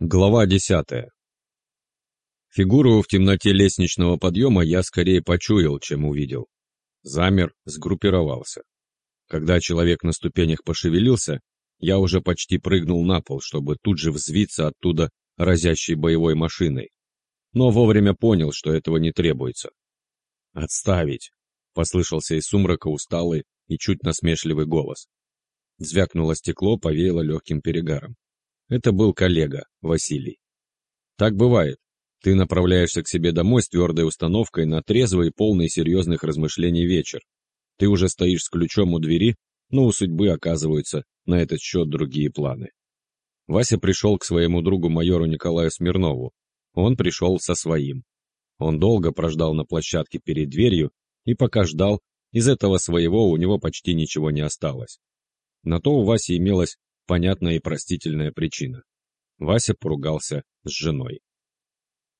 Глава десятая. Фигуру в темноте лестничного подъема я скорее почуял, чем увидел. Замер, сгруппировался. Когда человек на ступенях пошевелился, я уже почти прыгнул на пол, чтобы тут же взвиться оттуда разящей боевой машиной. Но вовремя понял, что этого не требуется. «Отставить!» — послышался из сумрака усталый и чуть насмешливый голос. Звякнуло стекло, повеяло легким перегаром. Это был коллега, Василий. Так бывает. Ты направляешься к себе домой с твердой установкой на трезвый полный серьезных размышлений вечер. Ты уже стоишь с ключом у двери, но у судьбы оказываются на этот счет другие планы. Вася пришел к своему другу майору Николаю Смирнову. Он пришел со своим. Он долго прождал на площадке перед дверью, и пока ждал, из этого своего у него почти ничего не осталось. На то у Васи имелась понятная и простительная причина. Вася поругался с женой.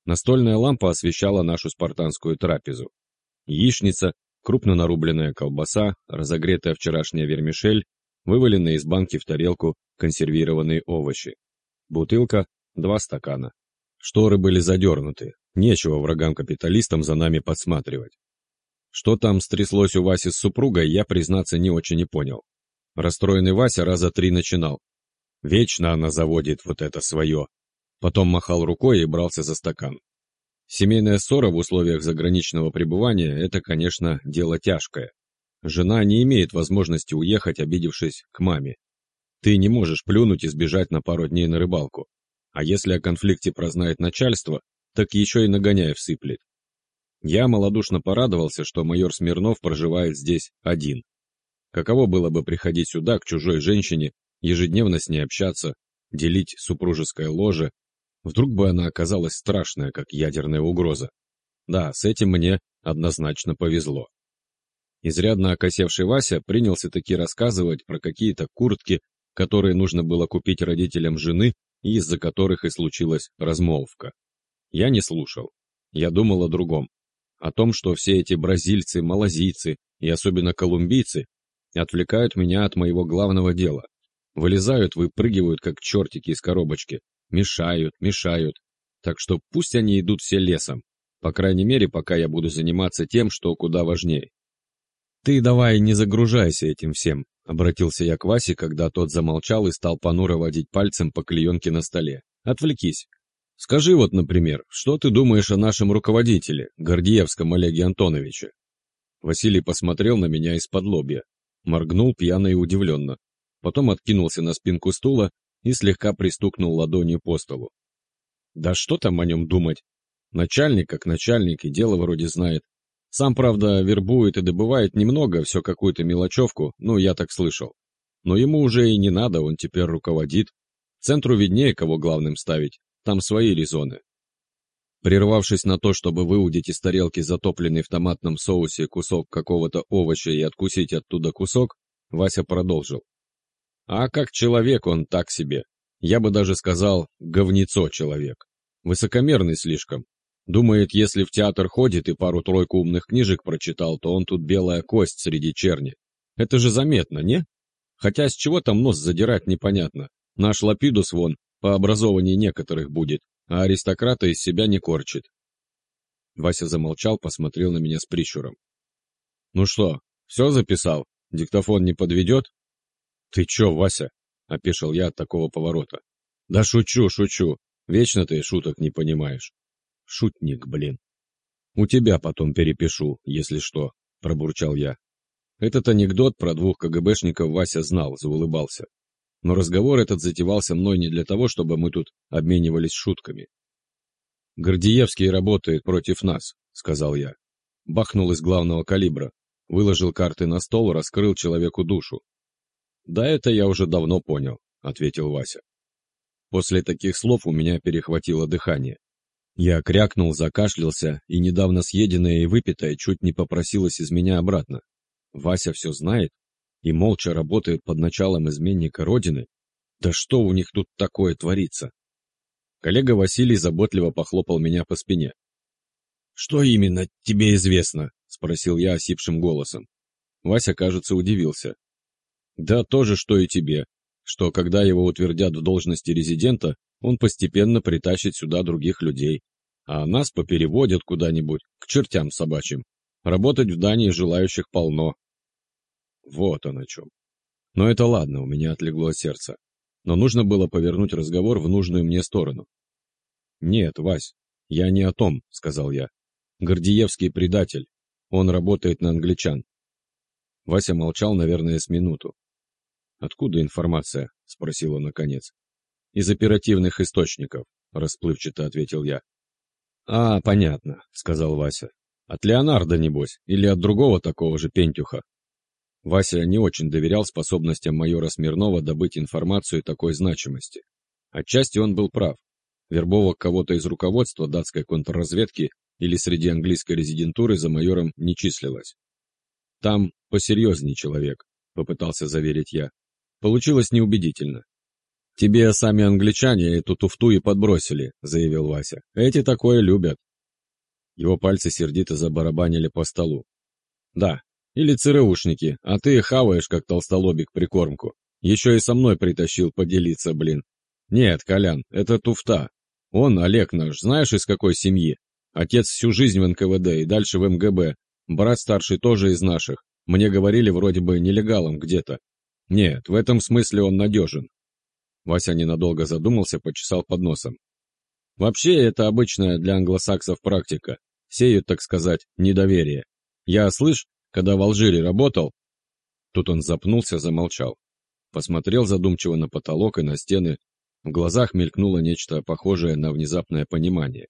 Настольная лампа освещала нашу спартанскую трапезу. Яичница, крупно нарубленная колбаса, разогретая вчерашняя вермишель, вываленные из банки в тарелку консервированные овощи. Бутылка, два стакана. Шторы были задернуты, нечего врагам-капиталистам за нами подсматривать. Что там стряслось у Васи с супругой, я, признаться, не очень и понял. Расстроенный Вася раза три начинал. Вечно она заводит вот это свое. Потом махал рукой и брался за стакан. Семейная ссора в условиях заграничного пребывания – это, конечно, дело тяжкое. Жена не имеет возможности уехать, обидевшись к маме. Ты не можешь плюнуть и сбежать на пару дней на рыбалку. А если о конфликте прознает начальство, так еще и нагоняя всыплет. Я малодушно порадовался, что майор Смирнов проживает здесь один. Каково было бы приходить сюда, к чужой женщине, ежедневно с ней общаться, делить супружеское ложе? Вдруг бы она оказалась страшная, как ядерная угроза. Да, с этим мне однозначно повезло. Изрядно окосевший Вася принялся таки рассказывать про какие-то куртки, которые нужно было купить родителям жены из-за которых и случилась размолвка. Я не слушал. Я думал о другом. О том, что все эти бразильцы, малазийцы и особенно колумбийцы отвлекают меня от моего главного дела. Вылезают, выпрыгивают, как чертики из коробочки. Мешают, мешают. Так что пусть они идут все лесом. По крайней мере, пока я буду заниматься тем, что куда важнее. «Ты давай не загружайся этим всем», — обратился я к Васе, когда тот замолчал и стал понуро водить пальцем по клеенке на столе. «Отвлекись. Скажи вот, например, что ты думаешь о нашем руководителе, Гордеевском Олеге Антоновиче?» Василий посмотрел на меня из-под лобья моргнул пьяно и удивленно. Потом откинулся на спинку стула и слегка пристукнул ладонью по столу. Да что там о нем думать? Начальник как начальник и дело вроде знает. Сам, правда, вербует и добывает немного, все какую-то мелочевку, ну, я так слышал. Но ему уже и не надо, он теперь руководит. Центру виднее, кого главным ставить, там свои резоны. Прервавшись на то, чтобы выудить из тарелки затопленный в томатном соусе кусок какого-то овоща и откусить оттуда кусок, Вася продолжил. А как человек он так себе. Я бы даже сказал, говнецо человек. Высокомерный слишком. Думает, если в театр ходит и пару-тройку умных книжек прочитал, то он тут белая кость среди черни. Это же заметно, не? Хотя с чего там нос задирать непонятно. Наш Лапидус вон по образованию некоторых будет, а аристократа из себя не корчит. Вася замолчал, посмотрел на меня с прищуром. «Ну что, все записал? Диктофон не подведет?» «Ты че, Вася?» — опешил я от такого поворота. «Да шучу, шучу. Вечно ты шуток не понимаешь». «Шутник, блин». «У тебя потом перепишу, если что», — пробурчал я. Этот анекдот про двух КГБшников Вася знал, заулыбался. Но разговор этот затевался мной не для того, чтобы мы тут обменивались шутками. «Гордеевский работает против нас», — сказал я. Бахнул из главного калибра, выложил карты на стол, раскрыл человеку душу. «Да это я уже давно понял», — ответил Вася. После таких слов у меня перехватило дыхание. Я крякнул, закашлялся, и недавно съеденное и выпитое чуть не попросилось из меня обратно. Вася все знает? И молча работают под началом изменника Родины? Да что у них тут такое творится? Коллега Василий заботливо похлопал меня по спине. «Что именно тебе известно?» — спросил я осипшим голосом. Вася, кажется, удивился. «Да то же, что и тебе. что когда его утвердят в должности резидента, он постепенно притащит сюда других людей, а нас попереводят куда-нибудь, к чертям собачьим. Работать в Дании желающих полно. Вот он о чем. Но это ладно, у меня отлегло от сердца. Но нужно было повернуть разговор в нужную мне сторону. «Нет, Вась, я не о том», — сказал я. «Гордиевский предатель. Он работает на англичан». Вася молчал, наверное, с минуту. «Откуда информация?» — спросил он наконец. «Из оперативных источников», — расплывчато ответил я. «А, понятно», — сказал Вася. «От Леонардо, небось, или от другого такого же пентюха?» Вася не очень доверял способностям майора Смирнова добыть информацию такой значимости. Отчасти он был прав. Вербовок кого-то из руководства датской контрразведки или среди английской резидентуры за майором не числилось. «Там посерьезней человек», — попытался заверить я. Получилось неубедительно. «Тебе сами англичане эту туфту и подбросили», — заявил Вася. «Эти такое любят». Его пальцы сердито забарабанили по столу. «Да, или ЦРУшники, а ты хаваешь, как толстолобик, прикормку. Еще и со мной притащил поделиться, блин. Нет, Колян, это туфта. Он, Олег наш, знаешь, из какой семьи? Отец всю жизнь в НКВД и дальше в МГБ. Брат старший тоже из наших. Мне говорили, вроде бы, нелегалом где-то. Нет, в этом смысле он надежен. Вася ненадолго задумался, почесал под носом. Вообще, это обычная для англосаксов практика. Сеют, так сказать, недоверие. Я, слышь, когда в Алжире работал...» Тут он запнулся, замолчал. Посмотрел задумчиво на потолок и на стены. В глазах мелькнуло нечто похожее на внезапное понимание.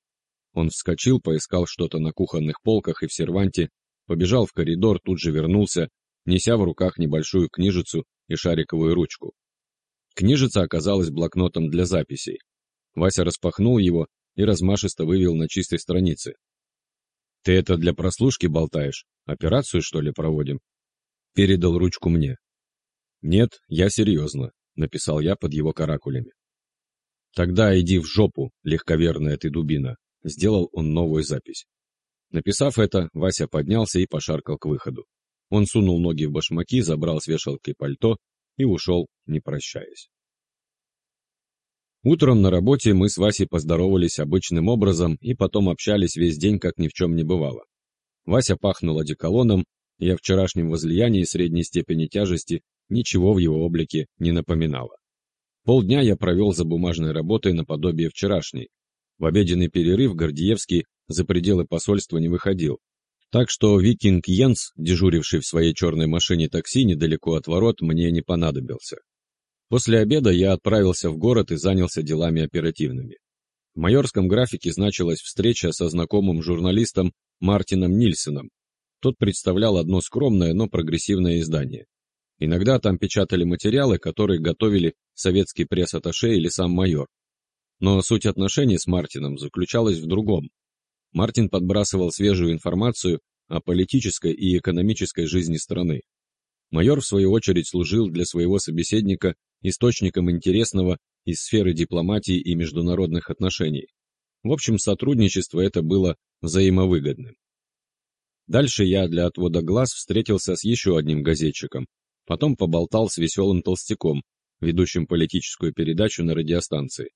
Он вскочил, поискал что-то на кухонных полках и в серванте, побежал в коридор, тут же вернулся, неся в руках небольшую книжицу и шариковую ручку. Книжица оказалась блокнотом для записей. Вася распахнул его и размашисто вывел на чистой странице. «Ты это для прослушки болтаешь? Операцию, что ли, проводим?» Передал ручку мне. «Нет, я серьезно», — написал я под его каракулями. «Тогда иди в жопу, легковерная ты дубина», — сделал он новую запись. Написав это, Вася поднялся и пошаркал к выходу. Он сунул ноги в башмаки, забрал с вешалки пальто и ушел, не прощаясь. Утром на работе мы с Васей поздоровались обычным образом и потом общались весь день, как ни в чем не бывало. Вася пахнул одеколоном, и о вчерашнем возлиянии средней степени тяжести ничего в его облике не напоминало. Полдня я провел за бумажной работой наподобие вчерашней. В обеденный перерыв Гордиевский за пределы посольства не выходил. Так что викинг Йенс, дежуривший в своей черной машине такси недалеко от ворот, мне не понадобился. После обеда я отправился в город и занялся делами оперативными. В майорском графике значилась встреча со знакомым журналистом Мартином Нильсеном. Тот представлял одно скромное, но прогрессивное издание. Иногда там печатали материалы, которые готовили советский пресс-атташе или сам майор. Но суть отношений с Мартином заключалась в другом. Мартин подбрасывал свежую информацию о политической и экономической жизни страны. Майор, в свою очередь, служил для своего собеседника источником интересного из сферы дипломатии и международных отношений. В общем, сотрудничество это было взаимовыгодным. Дальше я для отвода глаз встретился с еще одним газетчиком, потом поболтал с веселым толстяком, ведущим политическую передачу на радиостанции.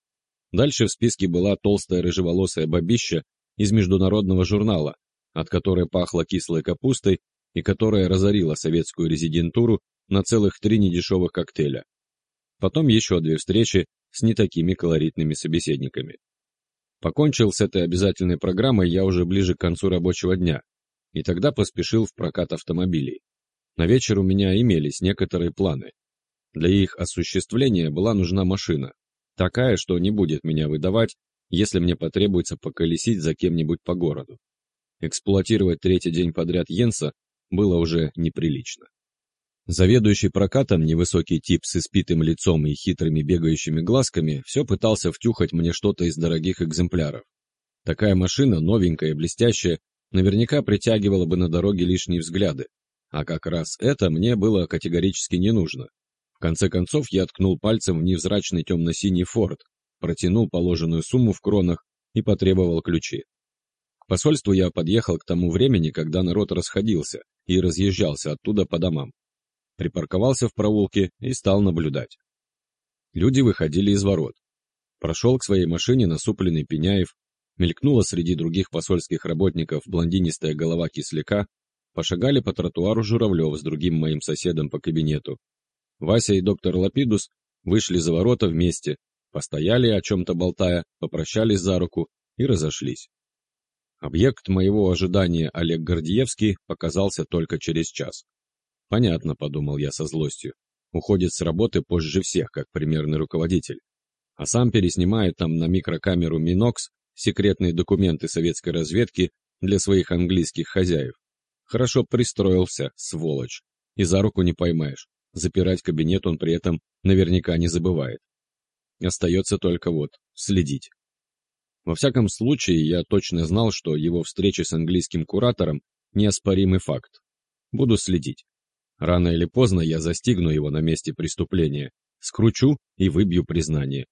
Дальше в списке была толстая рыжеволосая бабища из международного журнала, от которой пахло кислой капустой и которая разорила советскую резидентуру на целых три недешевых коктейля. Потом еще две встречи с не такими колоритными собеседниками. Покончил с этой обязательной программой я уже ближе к концу рабочего дня, и тогда поспешил в прокат автомобилей. На вечер у меня имелись некоторые планы. Для их осуществления была нужна машина, такая, что не будет меня выдавать, если мне потребуется поколесить за кем-нибудь по городу. Эксплуатировать третий день подряд Йенса было уже неприлично. Заведующий прокатом, невысокий тип с испитым лицом и хитрыми бегающими глазками, все пытался втюхать мне что-то из дорогих экземпляров. Такая машина, новенькая и блестящая, наверняка притягивала бы на дороге лишние взгляды. А как раз это мне было категорически не нужно. В конце концов, я ткнул пальцем в невзрачный темно-синий форт, протянул положенную сумму в кронах и потребовал ключи. К посольству я подъехал к тому времени, когда народ расходился и разъезжался оттуда по домам припарковался в проулке и стал наблюдать. Люди выходили из ворот. Прошел к своей машине насупленный Пеняев, мелькнула среди других посольских работников блондинистая голова кисляка, пошагали по тротуару Журавлев с другим моим соседом по кабинету. Вася и доктор Лапидус вышли за ворота вместе, постояли, о чем-то болтая, попрощались за руку и разошлись. Объект моего ожидания Олег Гордиевский показался только через час. «Понятно», — подумал я со злостью. «Уходит с работы позже всех, как примерный руководитель. А сам переснимает там на микрокамеру Минокс секретные документы советской разведки для своих английских хозяев. Хорошо пристроился, сволочь. И за руку не поймаешь. Запирать кабинет он при этом наверняка не забывает. Остается только вот следить. Во всяком случае, я точно знал, что его встреча с английским куратором – неоспоримый факт. Буду следить. Рано или поздно я застигну его на месте преступления, скручу и выбью признание.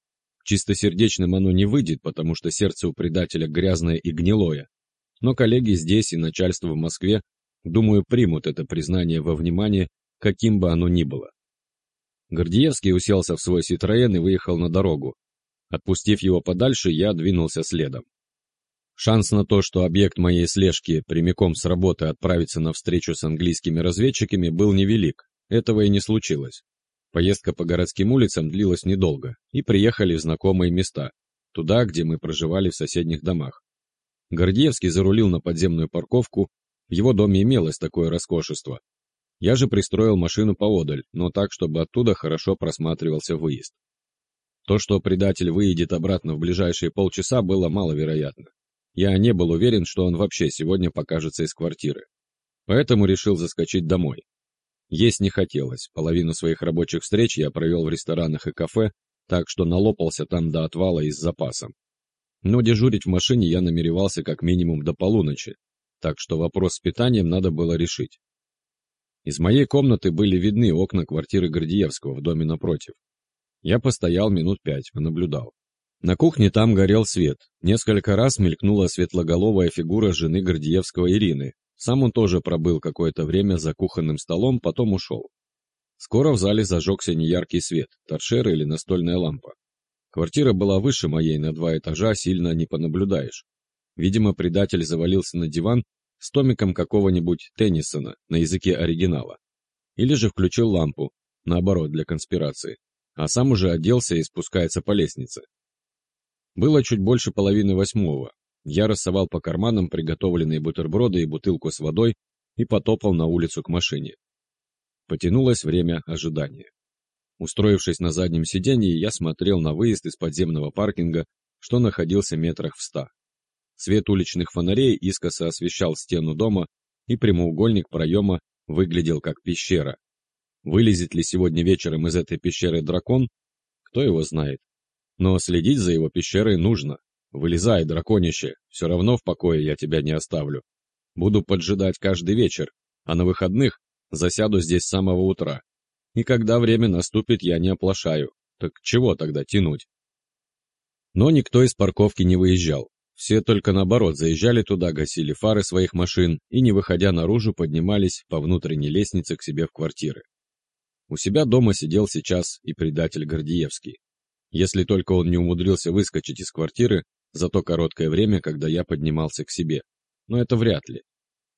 Чистосердечным оно не выйдет, потому что сердце у предателя грязное и гнилое. Но коллеги здесь и начальство в Москве, думаю, примут это признание во внимание, каким бы оно ни было. Гордеевский уселся в свой Ситроен и выехал на дорогу. Отпустив его подальше, я двинулся следом. Шанс на то, что объект моей слежки прямиком с работы отправится на встречу с английскими разведчиками, был невелик. Этого и не случилось. Поездка по городским улицам длилась недолго, и приехали в знакомые места, туда, где мы проживали в соседних домах. Гордеевский зарулил на подземную парковку, в его доме имелось такое роскошество. Я же пристроил машину поодаль, но так, чтобы оттуда хорошо просматривался выезд. То, что предатель выедет обратно в ближайшие полчаса, было маловероятно. Я не был уверен, что он вообще сегодня покажется из квартиры. Поэтому решил заскочить домой. Есть не хотелось, половину своих рабочих встреч я провел в ресторанах и кафе, так что налопался там до отвала и с запасом. Но дежурить в машине я намеревался как минимум до полуночи, так что вопрос с питанием надо было решить. Из моей комнаты были видны окна квартиры Гордиевского в доме напротив. Я постоял минут пять, понаблюдал. На кухне там горел свет. Несколько раз мелькнула светлоголовая фигура жены Гордиевского Ирины, сам он тоже пробыл какое-то время за кухонным столом, потом ушел. Скоро в зале зажегся неяркий свет, торшер или настольная лампа. Квартира была выше моей на два этажа, сильно не понаблюдаешь. Видимо, предатель завалился на диван с томиком какого-нибудь Теннисона на языке оригинала. Или же включил лампу, наоборот, для конспирации, а сам уже оделся и спускается по лестнице. Было чуть больше половины восьмого, я рассовал по карманам приготовленные бутерброды и бутылку с водой и потопал на улицу к машине. Потянулось время ожидания. Устроившись на заднем сиденье, я смотрел на выезд из подземного паркинга, что находился метрах в ста. Свет уличных фонарей искоса освещал стену дома, и прямоугольник проема выглядел как пещера. Вылезет ли сегодня вечером из этой пещеры дракон? Кто его знает. Но следить за его пещерой нужно, Вылезай, драконище, все равно в покое я тебя не оставлю. Буду поджидать каждый вечер, а на выходных засяду здесь с самого утра. И когда время наступит, я не оплошаю. Так чего тогда тянуть? Но никто из парковки не выезжал. Все только наоборот заезжали туда, гасили фары своих машин и, не выходя наружу, поднимались по внутренней лестнице к себе в квартиры. У себя дома сидел сейчас и предатель Гордиевский. Если только он не умудрился выскочить из квартиры, за то короткое время, когда я поднимался к себе. Но это вряд ли.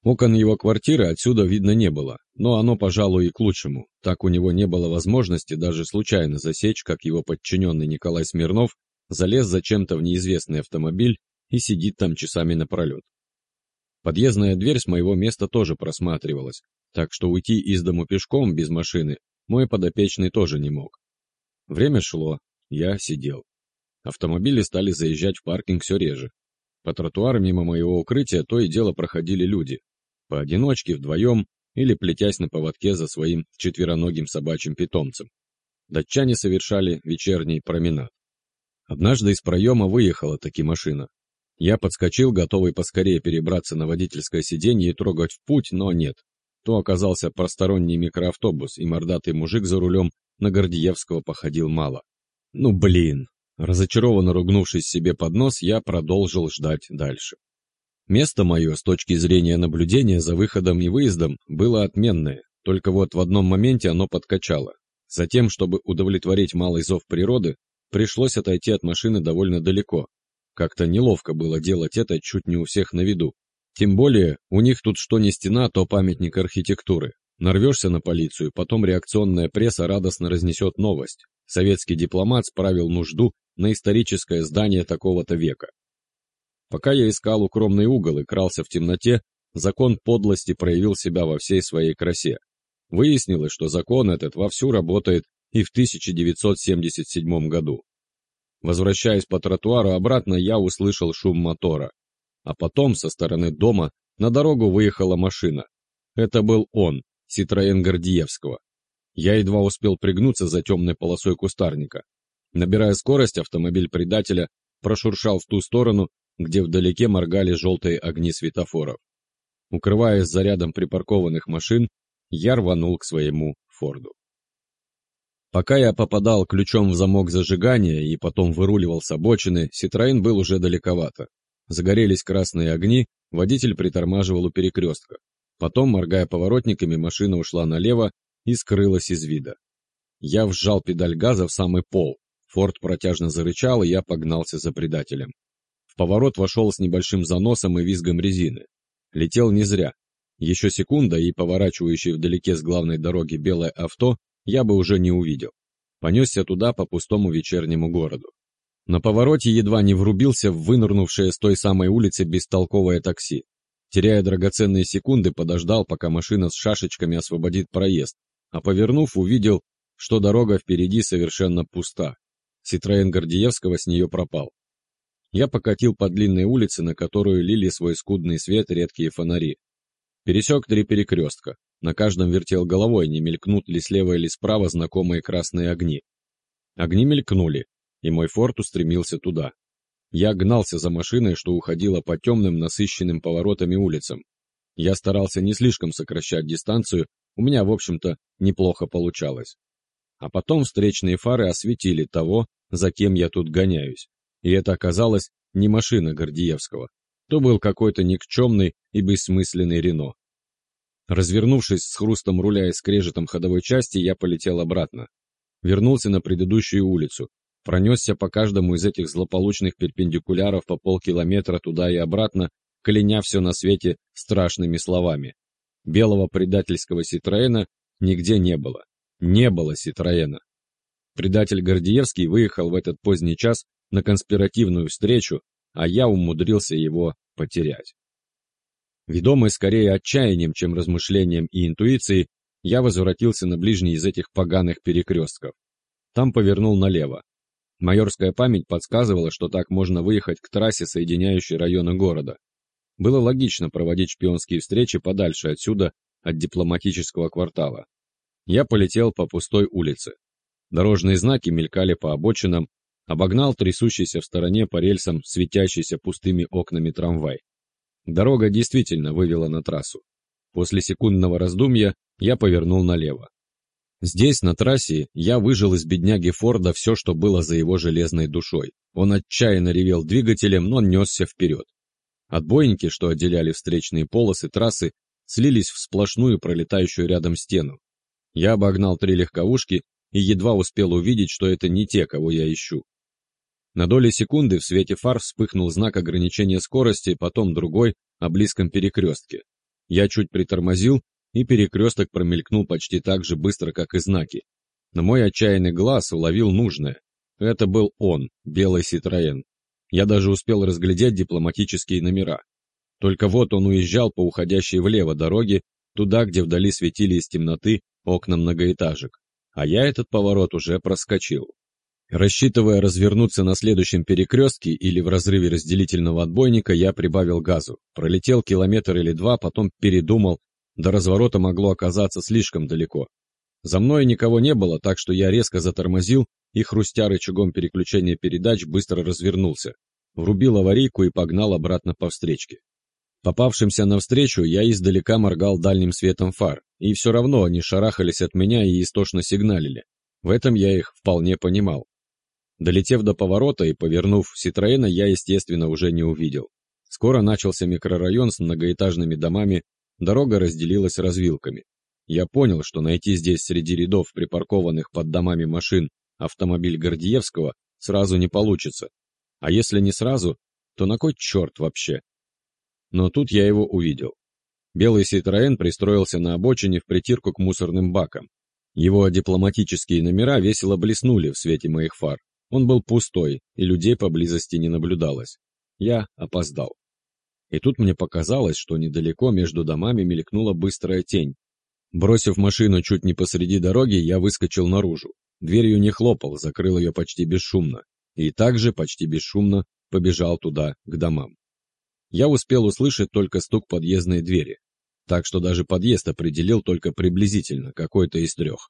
Окон его квартиры отсюда видно не было, но оно, пожалуй, и к лучшему. Так у него не было возможности даже случайно засечь, как его подчиненный Николай Смирнов залез зачем-то в неизвестный автомобиль и сидит там часами напролет. Подъездная дверь с моего места тоже просматривалась, так что уйти из дому пешком без машины мой подопечный тоже не мог. Время шло, я сидел. Автомобили стали заезжать в паркинг все реже. По тротуару мимо моего укрытия то и дело проходили люди. Поодиночке, вдвоем или плетясь на поводке за своим четвероногим собачьим питомцем. Датчане совершали вечерний променад. Однажды из проема выехала таки машина. Я подскочил, готовый поскорее перебраться на водительское сиденье и трогать в путь, но нет. То оказался просторонний микроавтобус, и мордатый мужик за рулем на Гордиевского походил мало. Ну блин, Разочарованно ругнувшись себе под нос, я продолжил ждать дальше. Место мое, с точки зрения наблюдения за выходом и выездом, было отменное, только вот в одном моменте оно подкачало. Затем, чтобы удовлетворить малый зов природы, пришлось отойти от машины довольно далеко. Как-то неловко было делать это чуть не у всех на виду. Тем более, у них тут что не стена, то памятник архитектуры. Нарвешься на полицию, потом реакционная пресса радостно разнесет новость. Советский дипломат справил нужду на историческое здание такого-то века. Пока я искал укромный угол и крался в темноте, закон подлости проявил себя во всей своей красе. Выяснилось, что закон этот вовсю работает и в 1977 году. Возвращаясь по тротуару обратно, я услышал шум мотора. А потом со стороны дома на дорогу выехала машина. Это был он, Ситроен Гордиевского. Я едва успел пригнуться за темной полосой кустарника. Набирая скорость, автомобиль предателя прошуршал в ту сторону, где вдалеке моргали желтые огни светофоров. Укрываясь за рядом припаркованных машин, я рванул к своему Форду. Пока я попадал ключом в замок зажигания и потом выруливал с обочины, Ситроен был уже далековато. Загорелись красные огни, водитель притормаживал у перекрестка. Потом, моргая поворотниками, машина ушла налево и скрылась из вида. Я вжал педаль газа в самый пол. Форд протяжно зарычал, и я погнался за предателем. В поворот вошел с небольшим заносом и визгом резины. Летел не зря. Еще секунда, и поворачивающий вдалеке с главной дороги белое авто я бы уже не увидел. Понесся туда по пустому вечернему городу. На повороте едва не врубился в вынырнувшее с той самой улицы бестолковое такси. Теряя драгоценные секунды, подождал, пока машина с шашечками освободит проезд, а повернув, увидел, что дорога впереди совершенно пуста. Ситроен Гордиевского с нее пропал. Я покатил по длинной улице, на которую лили свой скудный свет редкие фонари. Пересек три перекрестка. На каждом вертел головой, не мелькнут ли слева или справа знакомые красные огни. Огни мелькнули, и мой форт устремился туда. Я гнался за машиной, что уходила по темным, насыщенным поворотами улицам. Я старался не слишком сокращать дистанцию, у меня, в общем-то, неплохо получалось. А потом встречные фары осветили того, за кем я тут гоняюсь. И это оказалось не машина Гордиевского. То был какой-то никчемный и бессмысленный Рено. Развернувшись с хрустом руля и скрежетом ходовой части, я полетел обратно. Вернулся на предыдущую улицу, пронесся по каждому из этих злополучных перпендикуляров по полкилометра туда и обратно, кляня все на свете страшными словами. Белого предательского Ситроена нигде не было. Не было Ситроена. Предатель Гордиевский выехал в этот поздний час на конспиративную встречу, а я умудрился его потерять. Ведомый скорее отчаянием, чем размышлением и интуицией, я возвратился на ближний из этих поганых перекрестков. Там повернул налево. Майорская память подсказывала, что так можно выехать к трассе, соединяющей районы города. Было логично проводить шпионские встречи подальше отсюда, от дипломатического квартала. Я полетел по пустой улице. Дорожные знаки мелькали по обочинам, обогнал трясущийся в стороне по рельсам светящийся пустыми окнами трамвай. Дорога действительно вывела на трассу. После секундного раздумья я повернул налево. Здесь, на трассе, я выжил из бедняги Форда все, что было за его железной душой. Он отчаянно ревел двигателем, но несся вперед. Отбойники, что отделяли встречные полосы трассы, слились в сплошную пролетающую рядом стену. Я обогнал три легковушки и едва успел увидеть, что это не те, кого я ищу. На доли секунды в свете фар вспыхнул знак ограничения скорости, потом другой, о близком перекрестке. Я чуть притормозил и перекресток промелькнул почти так же быстро, как и знаки. На мой отчаянный глаз уловил нужное. Это был он, белый Ситроен. Я даже успел разглядеть дипломатические номера. Только вот он уезжал по уходящей влево дороге, туда, где вдали светили из темноты окна многоэтажек. А я этот поворот уже проскочил. Рассчитывая развернуться на следующем перекрестке или в разрыве разделительного отбойника, я прибавил газу. Пролетел километр или два, потом передумал до разворота могло оказаться слишком далеко. За мной никого не было, так что я резко затормозил и, хрустя рычагом переключения передач, быстро развернулся. Врубил аварийку и погнал обратно по встречке. Попавшимся навстречу я издалека моргал дальним светом фар, и все равно они шарахались от меня и истошно сигналили. В этом я их вполне понимал. Долетев до поворота и повернув Ситроена, я, естественно, уже не увидел. Скоро начался микрорайон с многоэтажными домами Дорога разделилась развилками. Я понял, что найти здесь среди рядов припаркованных под домами машин автомобиль Гордиевского сразу не получится. А если не сразу, то на кой черт вообще? Но тут я его увидел. Белый Citroën пристроился на обочине в притирку к мусорным бакам. Его дипломатические номера весело блеснули в свете моих фар. Он был пустой, и людей поблизости не наблюдалось. Я опоздал. И тут мне показалось, что недалеко между домами мелькнула быстрая тень. Бросив машину чуть не посреди дороги, я выскочил наружу. Дверью не хлопал, закрыл ее почти бесшумно. И также почти бесшумно побежал туда, к домам. Я успел услышать только стук подъездной двери, так что даже подъезд определил только приблизительно, какой-то из трех.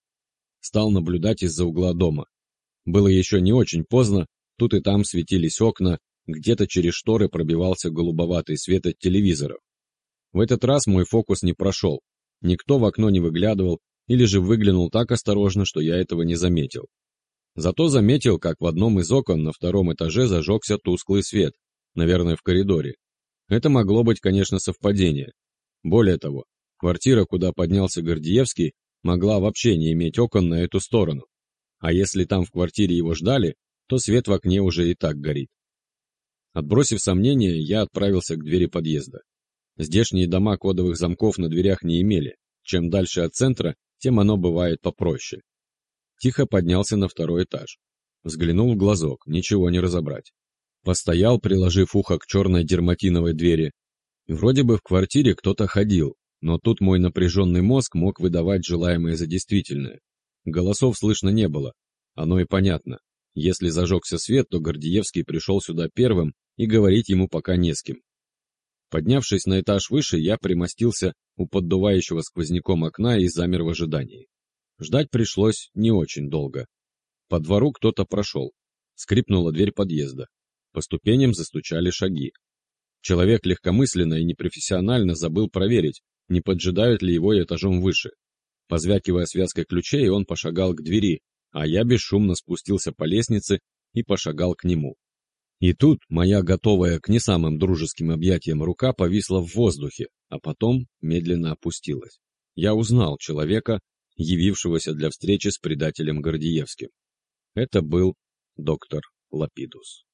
Стал наблюдать из-за угла дома. Было еще не очень поздно, тут и там светились окна, где-то через шторы пробивался голубоватый свет от телевизоров. В этот раз мой фокус не прошел. Никто в окно не выглядывал, или же выглянул так осторожно, что я этого не заметил. Зато заметил, как в одном из окон на втором этаже зажегся тусклый свет, наверное, в коридоре. Это могло быть, конечно, совпадение. Более того, квартира, куда поднялся Гордиевский, могла вообще не иметь окон на эту сторону. А если там в квартире его ждали, то свет в окне уже и так горит. Отбросив сомнения, я отправился к двери подъезда. Здешние дома кодовых замков на дверях не имели. Чем дальше от центра, тем оно бывает попроще. Тихо поднялся на второй этаж. Взглянул в глазок, ничего не разобрать. Постоял, приложив ухо к черной дерматиновой двери. Вроде бы в квартире кто-то ходил, но тут мой напряженный мозг мог выдавать желаемое за действительное. Голосов слышно не было. Оно и понятно. Если зажегся свет, то Гордиевский пришел сюда первым, и говорить ему пока не с кем. Поднявшись на этаж выше, я примостился у поддувающего сквозняком окна и замер в ожидании. Ждать пришлось не очень долго. По двору кто-то прошел. Скрипнула дверь подъезда. По ступеням застучали шаги. Человек легкомысленно и непрофессионально забыл проверить, не поджидают ли его этажом выше. Позвякивая связкой ключей, он пошагал к двери, а я бесшумно спустился по лестнице и пошагал к нему. И тут моя готовая к не самым дружеским объятиям рука повисла в воздухе, а потом медленно опустилась. Я узнал человека, явившегося для встречи с предателем Гордиевским. Это был доктор Лапидус.